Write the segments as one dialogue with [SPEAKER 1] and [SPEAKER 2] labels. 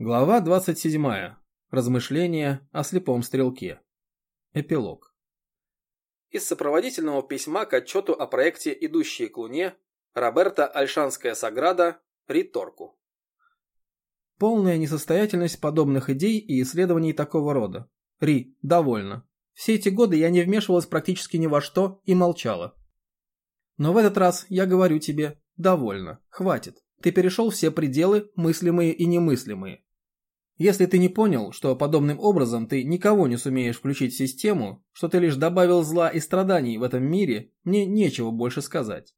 [SPEAKER 1] Глава 27. Размышления о слепом стрелке. Эпилог. Из сопроводительного письма к отчету о проекте «Идущие к Луне» Роберта Альшанская Саграда Риторку. Полная несостоятельность подобных идей и исследований такого рода. Ри, довольно. Все эти годы я не вмешивалась практически ни во что и молчала. Но в этот раз я говорю тебе, довольно, хватит. Ты перешел все пределы, мыслимые и немыслимые. Если ты не понял, что подобным образом ты никого не сумеешь включить в систему, что ты лишь добавил зла и страданий в этом мире, мне нечего больше сказать.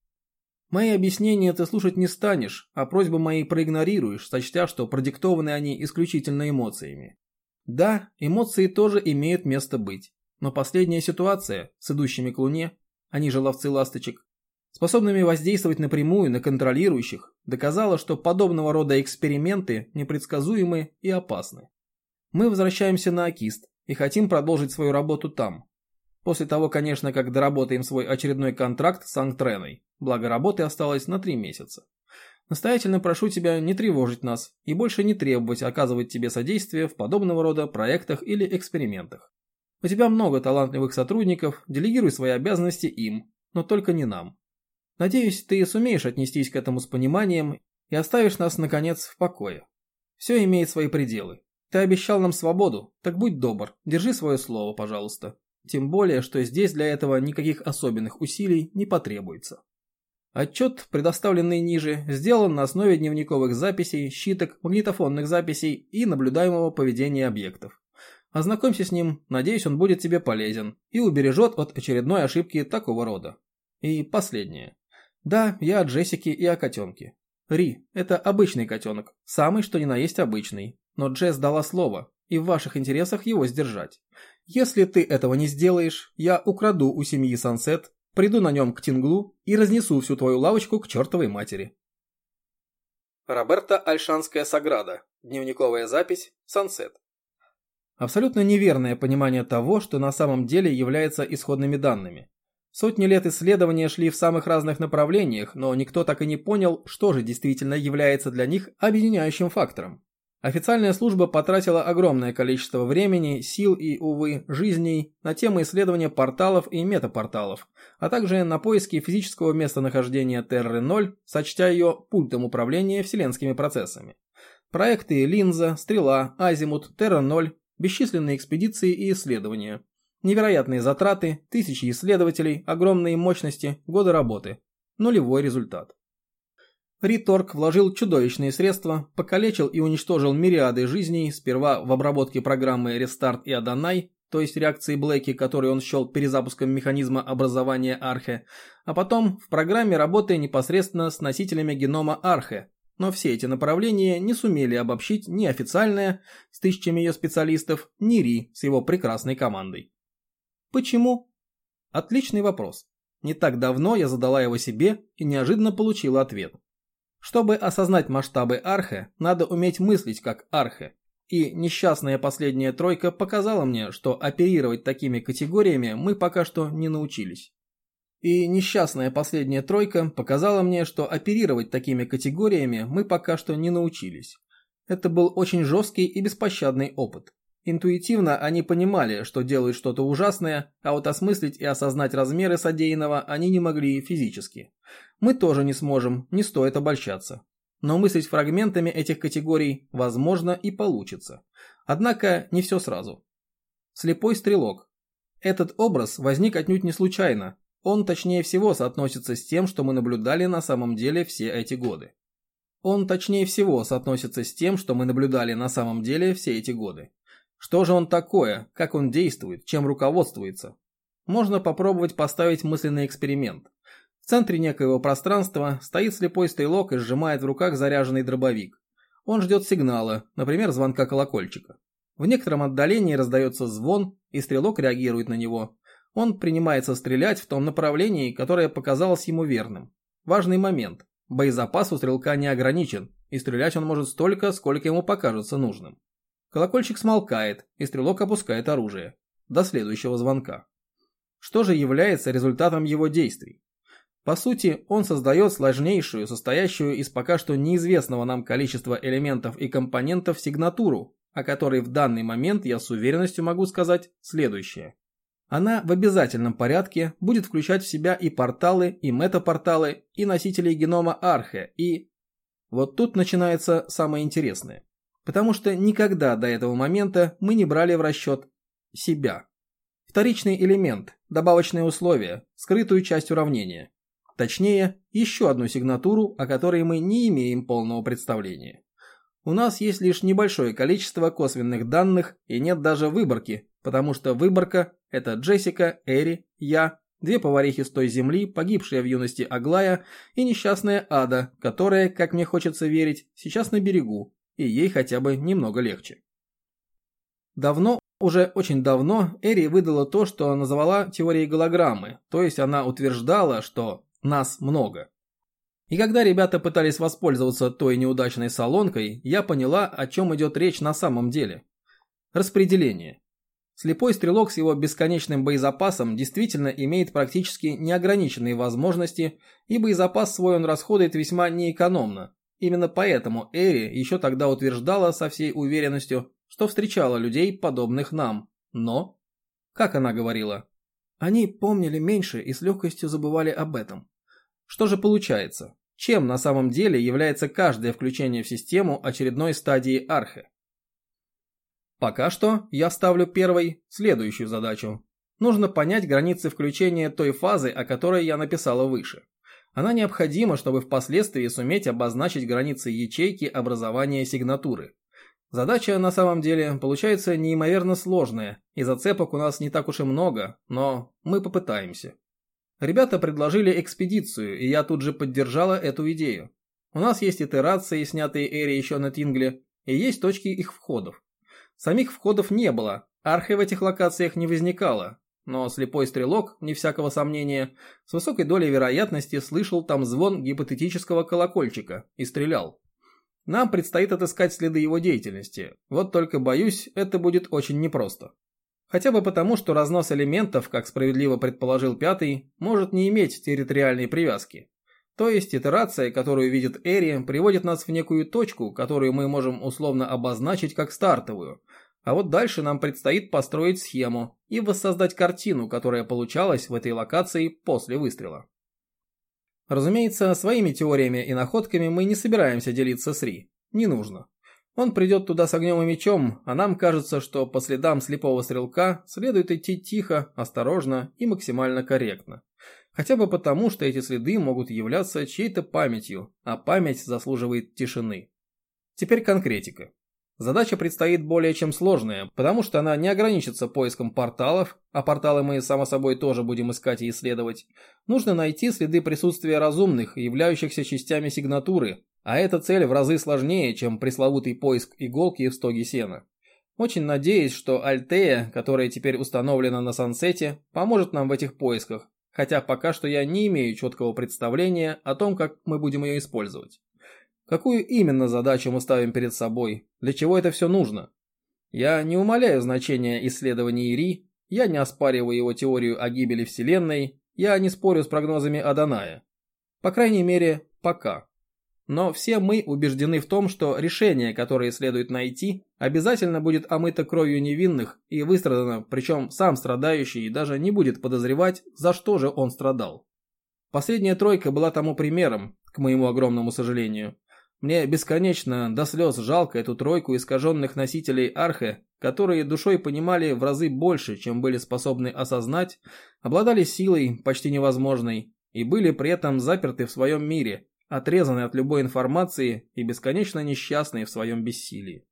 [SPEAKER 1] Мои объяснения ты слушать не станешь, а просьбы мои проигнорируешь, сочтя, что продиктованы они исключительно эмоциями. Да, эмоции тоже имеют место быть, но последняя ситуация с идущими к Луне, они же ловцы ласточек, способными воздействовать напрямую на контролирующих, доказала, что подобного рода эксперименты непредсказуемы и опасны. Мы возвращаемся на Акист и хотим продолжить свою работу там. После того, конечно, как доработаем свой очередной контракт с Ангтреной, благо работы осталось на три месяца. Настоятельно прошу тебя не тревожить нас и больше не требовать оказывать тебе содействие в подобного рода проектах или экспериментах. У тебя много талантливых сотрудников, делегируй свои обязанности им, но только не нам. Надеюсь, ты сумеешь отнестись к этому с пониманием и оставишь нас, наконец, в покое. Все имеет свои пределы. Ты обещал нам свободу, так будь добр, держи свое слово, пожалуйста. Тем более, что здесь для этого никаких особенных усилий не потребуется. Отчет, предоставленный ниже, сделан на основе дневниковых записей, щиток, магнитофонных записей и наблюдаемого поведения объектов. Ознакомься с ним, надеюсь, он будет тебе полезен и убережет от очередной ошибки такого рода. И последнее. Да, я о Джессике и о котенке. Ри, это обычный котенок, самый что ни на есть обычный. Но Джесс дала слово, и в ваших интересах его сдержать. Если ты этого не сделаешь, я украду у семьи Сансет, приду на нем к Тинглу и разнесу всю твою лавочку к чертовой матери. Роберта Альшанская Саграда. Дневниковая запись. Сансет. Абсолютно неверное понимание того, что на самом деле является исходными данными. Сотни лет исследования шли в самых разных направлениях, но никто так и не понял, что же действительно является для них объединяющим фактором. Официальная служба потратила огромное количество времени, сил и, увы, жизней на тему исследования порталов и метапорталов, а также на поиски физического местонахождения Терры-0, сочтя ее пультом управления вселенскими процессами. Проекты Линза, Стрела, Азимут, Терра-0, бесчисленные экспедиции и исследования – Невероятные затраты, тысячи исследователей, огромные мощности, годы работы. Нулевой результат. Риторг вложил чудовищные средства, покалечил и уничтожил мириады жизней, сперва в обработке программы Restart и Adonai, то есть реакции Блэки, которые он счел перезапуском механизма образования Архе, а потом в программе работы непосредственно с носителями генома Архе, но все эти направления не сумели обобщить ни официальная с тысячами ее специалистов, ни Ри с его прекрасной командой. Почему? Отличный вопрос. Не так давно я задала его себе и неожиданно получила ответ. Чтобы осознать масштабы Архе, надо уметь мыслить как Архе. И несчастная последняя тройка показала мне, что оперировать такими категориями мы пока что не научились. И несчастная последняя тройка показала мне, что оперировать такими категориями мы пока что не научились. Это был очень жесткий и беспощадный опыт. Интуитивно они понимали, что делают что-то ужасное, а вот осмыслить и осознать размеры содеянного они не могли физически. Мы тоже не сможем, не стоит обольщаться. Но мыслить фрагментами этих категорий возможно и получится. Однако не все сразу. Слепой стрелок. Этот образ возник отнюдь не случайно. Он точнее всего соотносится с тем, что мы наблюдали на самом деле все эти годы. Он точнее всего соотносится с тем, что мы наблюдали на самом деле все эти годы. Что же он такое, как он действует, чем руководствуется? Можно попробовать поставить мысленный эксперимент. В центре некоего пространства стоит слепой стрелок и сжимает в руках заряженный дробовик. Он ждет сигнала, например, звонка колокольчика. В некотором отдалении раздается звон, и стрелок реагирует на него. Он принимается стрелять в том направлении, которое показалось ему верным. Важный момент. Боезапас у стрелка не ограничен, и стрелять он может столько, сколько ему покажется нужным. Колокольчик смолкает, и стрелок опускает оружие. До следующего звонка. Что же является результатом его действий? По сути, он создает сложнейшую, состоящую из пока что неизвестного нам количества элементов и компонентов сигнатуру, о которой в данный момент я с уверенностью могу сказать следующее. Она в обязательном порядке будет включать в себя и порталы, и метапорталы, и носители генома Архе, и... Вот тут начинается самое интересное. Потому что никогда до этого момента мы не брали в расчет себя. Вторичный элемент, добавочное условие, скрытую часть уравнения. Точнее, еще одну сигнатуру, о которой мы не имеем полного представления. У нас есть лишь небольшое количество косвенных данных и нет даже выборки, потому что выборка – это Джессика, Эри, я, две поварихи с той земли, погибшая в юности Аглая и несчастная Ада, которая, как мне хочется верить, сейчас на берегу, и ей хотя бы немного легче. Давно, уже очень давно, Эри выдала то, что назвала теорией голограммы, то есть она утверждала, что нас много. И когда ребята пытались воспользоваться той неудачной салонкой, я поняла, о чем идет речь на самом деле. Распределение. Слепой стрелок с его бесконечным боезапасом действительно имеет практически неограниченные возможности, и боезапас свой он расходует весьма неэкономно. Именно поэтому Эри еще тогда утверждала со всей уверенностью, что встречала людей, подобных нам. Но, как она говорила, они помнили меньше и с легкостью забывали об этом. Что же получается? Чем на самом деле является каждое включение в систему очередной стадии архе? Пока что я ставлю первой следующую задачу. Нужно понять границы включения той фазы, о которой я написала выше. Она необходима, чтобы впоследствии суметь обозначить границы ячейки образования сигнатуры. Задача на самом деле получается неимоверно сложная, и зацепок у нас не так уж и много, но мы попытаемся. Ребята предложили экспедицию, и я тут же поддержала эту идею. У нас есть итерации, снятые Эри еще на Тингле, и есть точки их входов. Самих входов не было, архи в этих локациях не возникало, но слепой стрелок, не всякого сомнения, с высокой долей вероятности слышал там звон гипотетического колокольчика и стрелял. Нам предстоит отыскать следы его деятельности, вот только боюсь, это будет очень непросто. Хотя бы потому, что разнос элементов, как справедливо предположил пятый, может не иметь территориальной привязки. То есть итерация, которую видит Эри, приводит нас в некую точку, которую мы можем условно обозначить как стартовую. А вот дальше нам предстоит построить схему и воссоздать картину, которая получалась в этой локации после выстрела. Разумеется, своими теориями и находками мы не собираемся делиться с Ри. Не нужно. Он придет туда с огнем и мечом, а нам кажется, что по следам слепого стрелка следует идти тихо, осторожно и максимально корректно. Хотя бы потому, что эти следы могут являться чьей-то памятью, а память заслуживает тишины. Теперь конкретика. Задача предстоит более чем сложная, потому что она не ограничится поиском порталов, а порталы мы, само собой, тоже будем искать и исследовать. Нужно найти следы присутствия разумных, являющихся частями сигнатуры, а эта цель в разы сложнее, чем пресловутый поиск иголки в стоге сена. Очень надеюсь, что Альтея, которая теперь установлена на Сансете, поможет нам в этих поисках, хотя пока что я не имею четкого представления о том, как мы будем ее использовать. Какую именно задачу мы ставим перед собой, для чего это все нужно? Я не умаляю значения исследований Ири, я не оспариваю его теорию о гибели Вселенной, я не спорю с прогнозами Аданая. По крайней мере, пока. Но все мы убеждены в том, что решение, которое следует найти, обязательно будет омыто кровью невинных и выстрадано, причем сам страдающий даже не будет подозревать, за что же он страдал. Последняя тройка была тому примером, к моему огромному сожалению. Мне бесконечно до слез жалко эту тройку искаженных носителей архе, которые душой понимали в разы больше, чем были способны осознать, обладали силой, почти невозможной, и были при этом заперты в своем мире, отрезанный от любой информации и бесконечно несчастный в своем бессилии.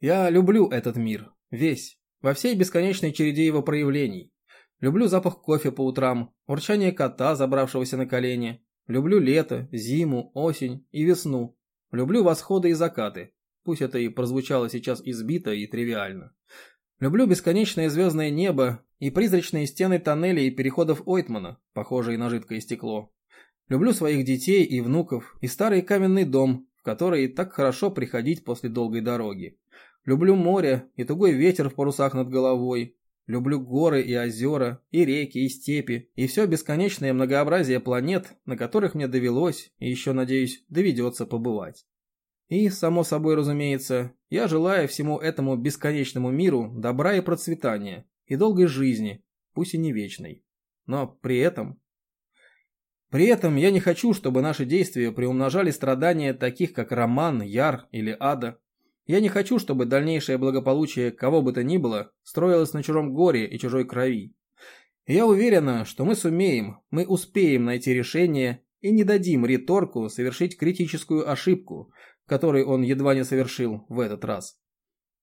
[SPEAKER 1] Я люблю этот мир, весь, во всей бесконечной череде его проявлений. Люблю запах кофе по утрам, урчание кота, забравшегося на колени. Люблю лето, зиму, осень и весну. Люблю восходы и закаты, пусть это и прозвучало сейчас избито и тривиально. Люблю бесконечное звездное небо и призрачные стены тоннелей и переходов Ойтмана, похожие на жидкое стекло. Люблю своих детей и внуков, и старый каменный дом, в который так хорошо приходить после долгой дороги. Люблю море и тугой ветер в парусах над головой. Люблю горы и озера, и реки, и степи, и все бесконечное многообразие планет, на которых мне довелось, и еще, надеюсь, доведется побывать. И, само собой разумеется, я желаю всему этому бесконечному миру добра и процветания, и долгой жизни, пусть и не вечной. Но при этом... При этом я не хочу, чтобы наши действия приумножали страдания таких, как Роман, Яр или Ада, я не хочу, чтобы дальнейшее благополучие кого бы то ни было строилось на чужом горе и чужой крови. Я уверена, что мы сумеем, мы успеем найти решение и не дадим Риторку совершить критическую ошибку, которую он едва не совершил в этот раз.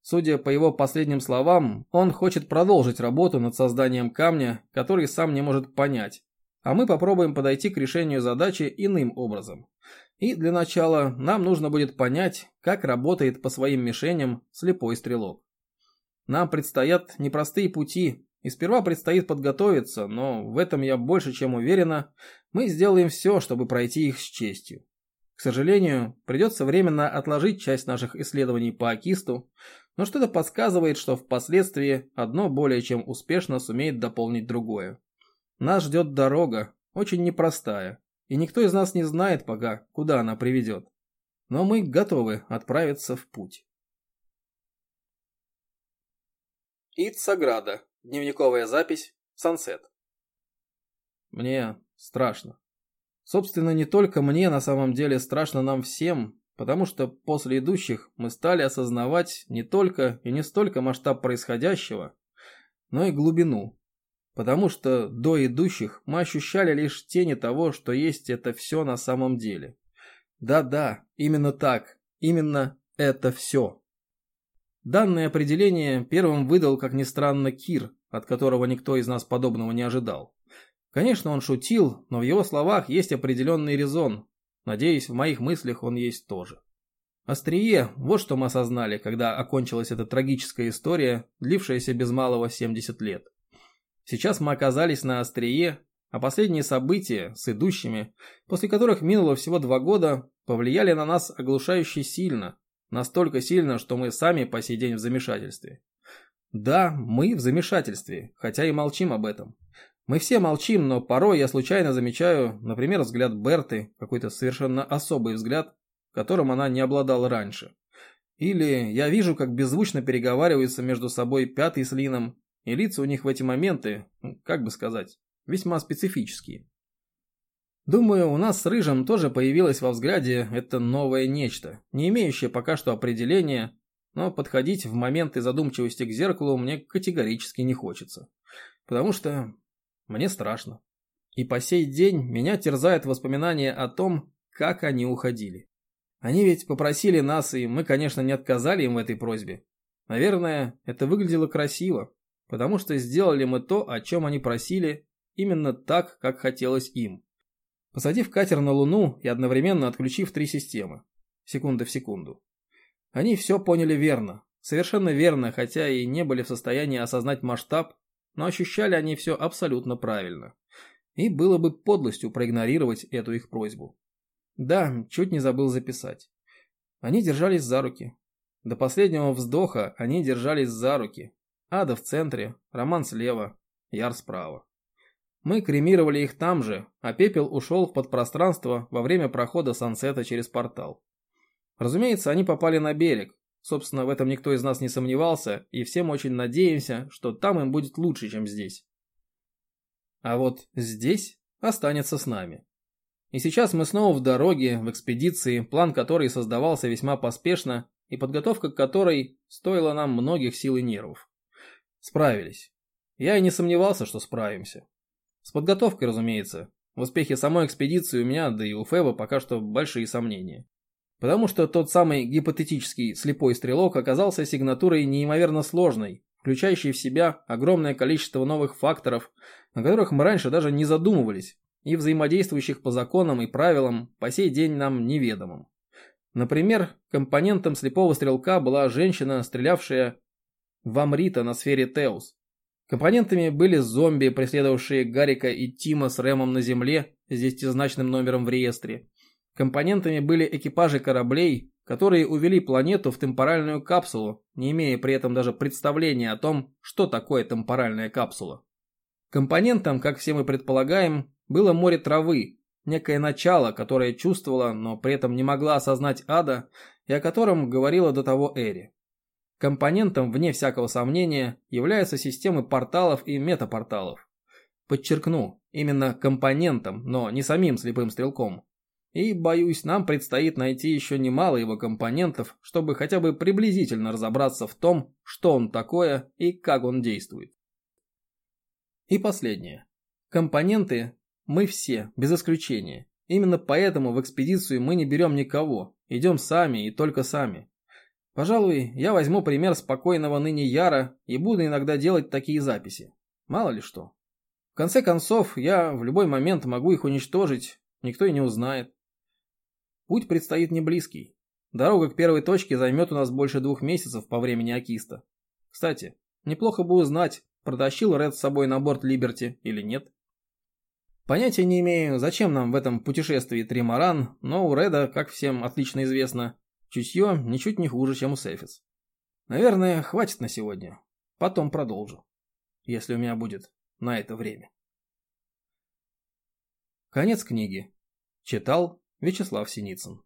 [SPEAKER 1] Судя по его последним словам, он хочет продолжить работу над созданием камня, который сам не может понять, а мы попробуем подойти к решению задачи иным образом. И для начала нам нужно будет понять, как работает по своим мишеням слепой стрелок. Нам предстоят непростые пути, и сперва предстоит подготовиться, но в этом я больше чем уверена, мы сделаем все, чтобы пройти их с честью. К сожалению, придется временно отложить часть наших исследований по Акисту, но что-то подсказывает, что впоследствии одно более чем успешно сумеет дополнить другое. Нас ждет дорога, очень непростая, и никто из нас не знает пока, куда она приведет. Но мы готовы отправиться в путь. Ицаграда. Дневниковая запись. Сансет. Мне страшно. Собственно, не только мне на самом деле страшно нам всем, потому что после идущих мы стали осознавать не только и не столько масштаб происходящего, но и глубину, потому что до идущих мы ощущали лишь тени того, что есть это все на самом деле. Да-да, именно так, именно это все. Данное определение первым выдал, как ни странно, Кир, от которого никто из нас подобного не ожидал. Конечно, он шутил, но в его словах есть определенный резон. Надеюсь, в моих мыслях он есть тоже. Острие, вот что мы осознали, когда окончилась эта трагическая история, длившаяся без малого 70 лет. Сейчас мы оказались на острие, а последние события с идущими, после которых минуло всего два года, повлияли на нас оглушающе сильно. Настолько сильно, что мы сами по сей день в замешательстве. Да, мы в замешательстве, хотя и молчим об этом. Мы все молчим, но порой я случайно замечаю, например, взгляд Берты, какой-то совершенно особый взгляд, которым она не обладала раньше. Или я вижу, как беззвучно переговариваются между собой Пятый с Лином, и лица у них в эти моменты, ну, как бы сказать, весьма специфические. Думаю, у нас с Рыжим тоже появилось во взгляде это новое нечто, не имеющее пока что определения, но подходить в моменты задумчивости к зеркалу мне категорически не хочется. Потому что мне страшно. И по сей день меня терзает воспоминание о том, как они уходили. Они ведь попросили нас, и мы, конечно, не отказали им в этой просьбе. Наверное, это выглядело красиво, потому что сделали мы то, о чем они просили, именно так, как хотелось им. Посадив катер на Луну и одновременно отключив три системы. Секунда в секунду. Они все поняли верно. Совершенно верно, хотя и не были в состоянии осознать масштаб, но ощущали они все абсолютно правильно. И было бы подлостью проигнорировать эту их просьбу. Да, чуть не забыл записать. Они держались за руки. До последнего вздоха они держались за руки, Ада в центре, Роман слева, Яр справа. Мы кремировали их там же, а пепел ушел в подпространство во время прохода сансета через портал. Разумеется, они попали на берег. Собственно, в этом никто из нас не сомневался, и всем очень надеемся, что там им будет лучше, чем здесь. А вот здесь останется с нами. И сейчас мы снова в дороге, в экспедиции, план которой создавался весьма поспешно, и подготовка к которой стоила нам многих сил и нервов. Справились. Я и не сомневался, что справимся. С подготовкой, разумеется. В успехе самой экспедиции у меня, да и у Феба пока что большие сомнения. Потому что тот самый гипотетический слепой стрелок оказался сигнатурой неимоверно сложной, включающей в себя огромное количество новых факторов, о которых мы раньше даже не задумывались, и взаимодействующих по законам и правилам по сей день нам неведомым. Например, компонентом слепого стрелка была женщина, стрелявшая в Амрита на сфере Теус. Компонентами были зомби, преследовавшие Гарика и Тима с Рэмом на Земле с десятизначным номером в реестре. Компонентами были экипажи кораблей, которые увели планету в темпоральную капсулу, не имея при этом даже представления о том, что такое темпоральная капсула. Компонентом, как все мы предполагаем, было море травы, некое начало, которое чувствовало, но при этом не могла осознать ада, и о котором говорила до того Эри. Компонентом, вне всякого сомнения, являются системы порталов и метапорталов. Подчеркну, именно компонентом, но не самим слепым стрелком. И, боюсь, нам предстоит найти еще немало его компонентов, чтобы хотя бы приблизительно разобраться в том, что он такое и как он действует. И последнее. Компоненты мы все, без исключения. Именно поэтому в экспедицию мы не берем никого, идем сами и только сами. Пожалуй, я возьму пример спокойного ныне Яра и буду иногда делать такие записи. Мало ли что. В конце концов, я в любой момент могу их уничтожить, никто и не узнает. Путь предстоит не близкий. Дорога к первой точке займет у нас больше двух месяцев по времени Акиста. Кстати, неплохо бы узнать, протащил Ред с собой на борт Либерти или нет. Понятия не имею, зачем нам в этом путешествии тримаран, но у Реда, как всем отлично известно, Чутье ничуть не хуже, чем у Сефис. Наверное, хватит на сегодня. Потом продолжу. Если у меня будет на это время. Конец книги. Читал Вячеслав Синицын.